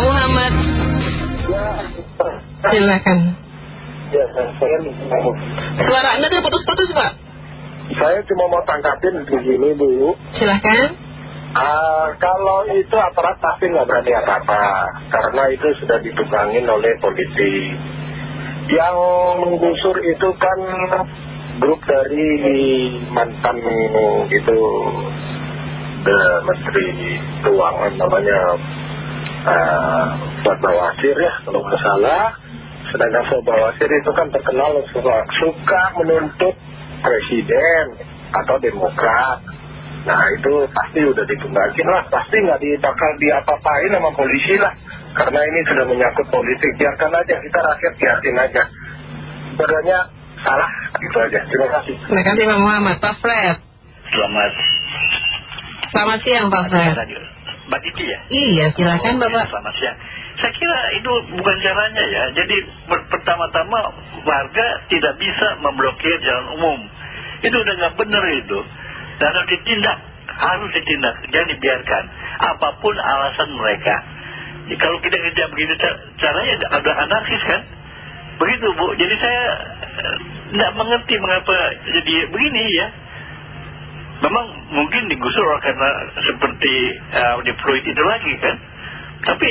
Pak Muhammad. Ya, Silakan. ya saya Suara Anda tuh putus-putus, Pak. saya cuma mau tangkapin begini Bu. Silakan. Ah, kalau itu aparat pasti nggak berani apa-apa karena itu sudah ditungangin oleh polisi. Yang menggusur itu kan grup dari mantan itu the Menteri Keuangan namanya uh, Fuad Bawasir ya kalau nggak salah. Sedangkan Fuad Bawasir itu kan terkenal suka, suka menuntut presiden atau demokrat. Nah itu pasti udah ditunggakin lah, pasti nggak di, bakal diapa-apain sama polisi lah. Karena ini sudah menyangkut politik, biarkan aja, kita rakyat biarkan aja. Sebenarnya salah, gitu aja. Terima kasih. Terima kasih Pak Muhammad. Pak Fred. Selamat Selamat siang Pak Fred. Mbak Titi ya? Iya, silakan Oh, Bapak. Selamat siang. Saya kira itu bukan caranya ya. Jadi per- pertama-tama warga tidak bisa memblokir jalan umum. Itu udah nggak benar itu. Dan harus ditindak. Harus ditindak. Jangan dibiarkan. Apa pun alasan mereka. Jadi kalau kita kerja begitu ca- caranya ada anarkis kan? Begitu Bu. Jadi saya tidak mengerti mengapa jadi begini ya. Memang mungkin digusur karena seperti uh, di Freud itu lagi kan. Tapi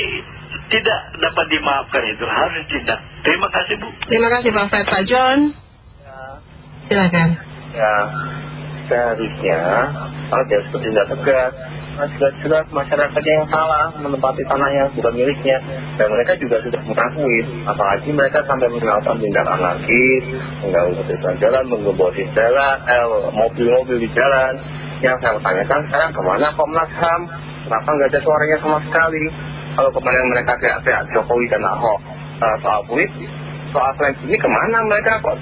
tidak dapat dimaafkan itu harus ditindak. Terima kasih Bu. Terima kasih Pak Fred. Pak John. Silakan. Ya, seharusnya ada bertindak tegas. Nah, Jelas-jelas masyarakatnya yang salah menempati tanah yang bukan miliknya. Dan mereka juga sudah mengakui apalagi mereka sampai melakukan tindak anarkis mengganggu ketertiban jalan, menggembosi jalan, eh, mobil-mobil di jalan. Yang saya tanyakan sekarang ke mana Komnas HAM? Kenapa nggak ada suaranya sama sekali? Kalau kemarin mereka teriak-teriak Jokowi dan Ahok eh, soal politik soal selain ini ke mana mereka kok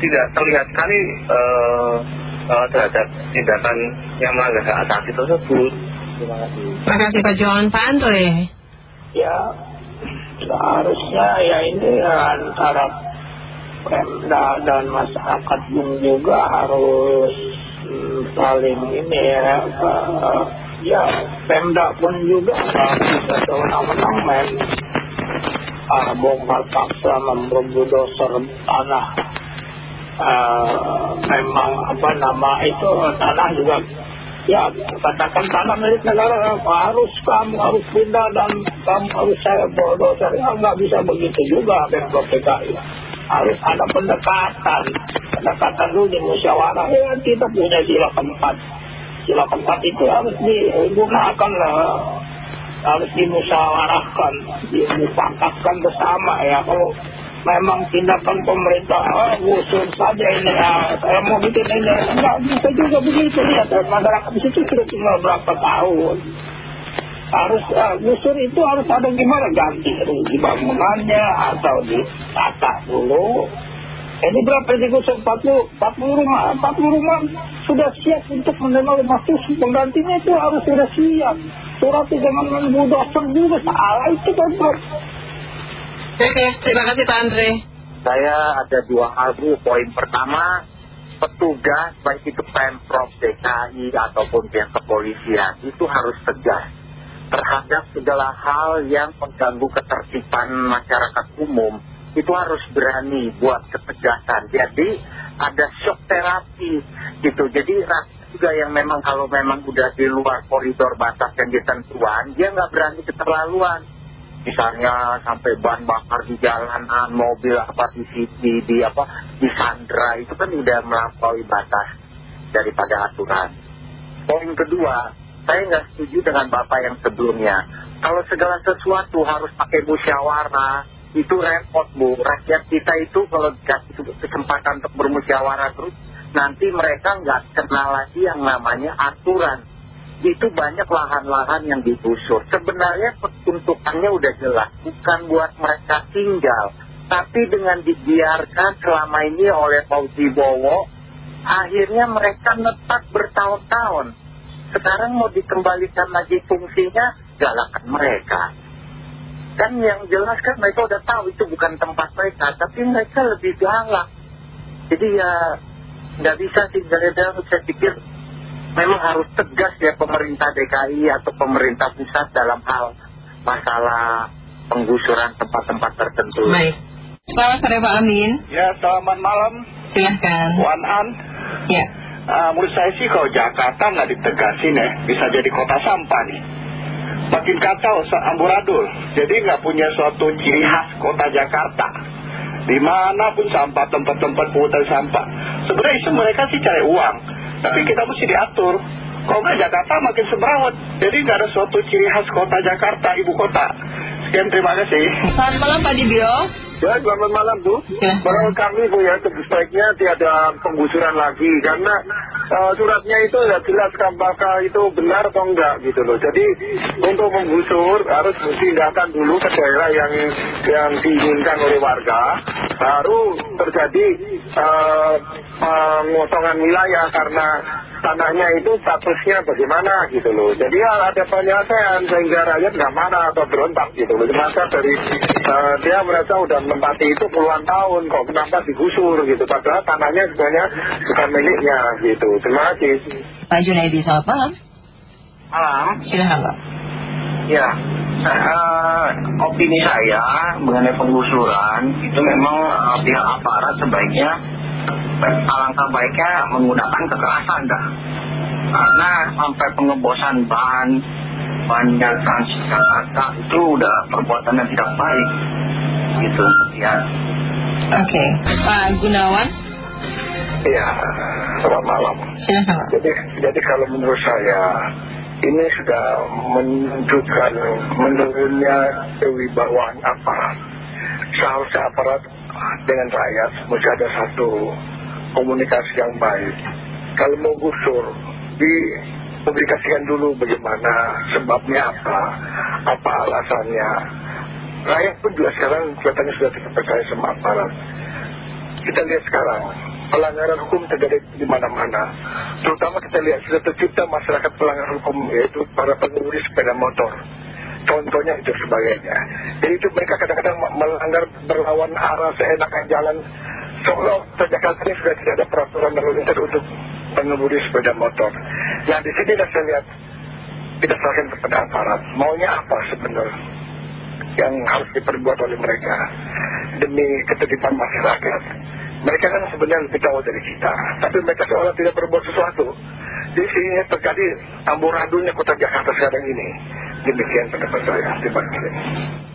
tidak terlihat sekali eh, eh, terhadap tindakan yang melanggar hak asasi tersebut. Terima kasih. Terima kasih Pak John. Pak Andre. ya seharusnya ya ini antara Pemda dan masyarakat juga harus hmm, saling ini ya eh, ya Pemda pun juga nggak bisa sewenang-wenang main ah, bongkar paksa membulldozer tanah Eh, memang apa nama itu tanah juga ya katakan tanah milik negara harus kamu harus pindah dan kamu harus saya bulldozer ya nggak bisa begitu juga Pemprov DKI. Harus ada pendekatan pendekatan dulu di musyawarah ya kita punya sila keempat. Sila keempat itu harus digunakan lah harus dimusyawarahkan disepakatkan bersama ya kalau memang tindakan pemerintah oh, gusur saja ini ya. Saya mau bikin ini nggak bisa juga begitu. Ya, masyarakat di situ sudah tinggal berapa tahun. Harus uh, gusur itu harus ada gimana? Ganti rugi bangunannya atau ditata dulu. Ini berapa digusur 40, 40 rumah 40 rumah sudah siap untuk menerima rumah susun penggantinya itu harus sudah siap. Surat jangan membudoser juga. Salah itu kan. Oke, terima kasih Pak Andre. Saya ada dua hal Bu. Poin pertama, petugas baik itu Pemprov DKI ataupun pihak kepolisian itu harus tegas terhadap segala hal yang mengganggu ketertiban masyarakat umum. Itu harus berani buat ketegasan. Jadi ada shock terapi gitu. Jadi juga yang memang kalau memang udah di luar koridor batas yang ditentuan, dia nggak berani keterlaluan. Misalnya sampai bahan bakar di jalanan, mobil apa di di, di apa di Sandra itu kan udah melampaui batas daripada aturan. Poin kedua, saya nggak setuju dengan bapak yang sebelumnya. Kalau segala sesuatu harus pakai musyawarah, itu repot bu. Rakyat kita itu kalau dikasih kesempatan untuk bermusyawarah terus, nanti mereka nggak kenal lagi yang namanya aturan itu banyak lahan-lahan yang digusur. Sebenarnya peruntukannya udah jelas, bukan buat mereka tinggal. Tapi dengan dibiarkan selama ini oleh Fauzi Bowo, akhirnya mereka netap bertahun-tahun. Sekarang mau dikembalikan lagi fungsinya, galakan mereka. Kan yang jelas kan mereka udah tahu itu bukan tempat mereka, tapi mereka lebih galak. Jadi ya nggak bisa sih, gara-gara saya pikir memang harus tegas ya pemerintah DKI atau pemerintah pusat dalam hal masalah penggusuran tempat-tempat tertentu. Baik. Selamat sore Pak Amin. Ya, selamat malam. Silahkan. Wan An. Ya. Ah, menurut saya sih kalau Jakarta nggak ditegasin ya, bisa jadi kota sampah nih. Makin kacau amburadul. Jadi nggak punya suatu ciri khas kota Jakarta. Di mana pun sampah, tempat-tempat pungutan sampah. Sebenarnya itu mereka sih cari uang. Tapi kita mesti diatur. Kalau nggak Jakarta makin semerawut. Jadi nggak ada suatu ciri khas kota Jakarta, ibu kota. Sekian terima kasih. Selamat malam Pak Dibio. Ya, selamat malam Bu. Ya. Menurut kami Bu ya, sebaiknya tiada penggusuran lagi karena eh, suratnya itu ya jelas apakah itu benar atau enggak gitu loh. Jadi untuk menggusur harus tindakan dulu ke daerah yang yang diinginkan oleh warga, baru terjadi eh, pengosongan wilayah karena tanahnya itu statusnya bagaimana gitu loh. Jadi ya ada penyelesaian sehingga rakyat nggak marah atau berontak gitu loh. Maka dari dia merasa udah menempati itu puluhan tahun kok kenapa digusur gitu. Padahal tanahnya sebenarnya bukan miliknya gitu. Terima kasih. Pak Junaidi, selamat malam. Malam. Silahkan Pak. Ya, eh, opini saya mengenai penggusuran itu memang eh, pihak aparat sebaiknya alangkah baiknya menggunakan kekerasan dah. Karena sampai pengebosan bahan banyak Jakarta itu udah perbuatan yang tidak baik. Gitu, ya. Oke. Pak Gunawan, Iya, selamat malam. Jadi, jadi kalau menurut saya ini sudah menunjukkan menurunnya kewibawaan aparat. Seharusnya aparat dengan rakyat mesti ada satu komunikasi yang baik. Kalau mau gusur, dipublikasikan dulu bagaimana sebabnya apa, apa alasannya. Rakyat pun juga sekarang kelihatannya sudah tidak percaya sama aparat. Kita lihat sekarang, pelanggaran hukum terjadi di mana-mana. Terutama kita lihat sudah tercipta masyarakat pelanggaran hukum yaitu para pengemudi sepeda motor. Contohnya itu sebagainya. Jadi itu mereka kadang-kadang melanggar berlawan arah seenaknya jalan. Seolah Jakarta ini sudah tidak ada peraturan lalu lintas untuk pengemudi sepeda motor. Nah di sini saya lihat kita serahkan kepada aparat. Maunya apa sebenarnya yang harus diperbuat oleh mereka demi ketertiban masyarakat. Mereka kan sebenarnya lebih tahu dari kita, tapi mereka seolah tidak berbuat sesuatu. Jadi sehingga terjadi amburadulnya kota Jakarta sekarang ini. Demikian pendapat saya. Terima kasih.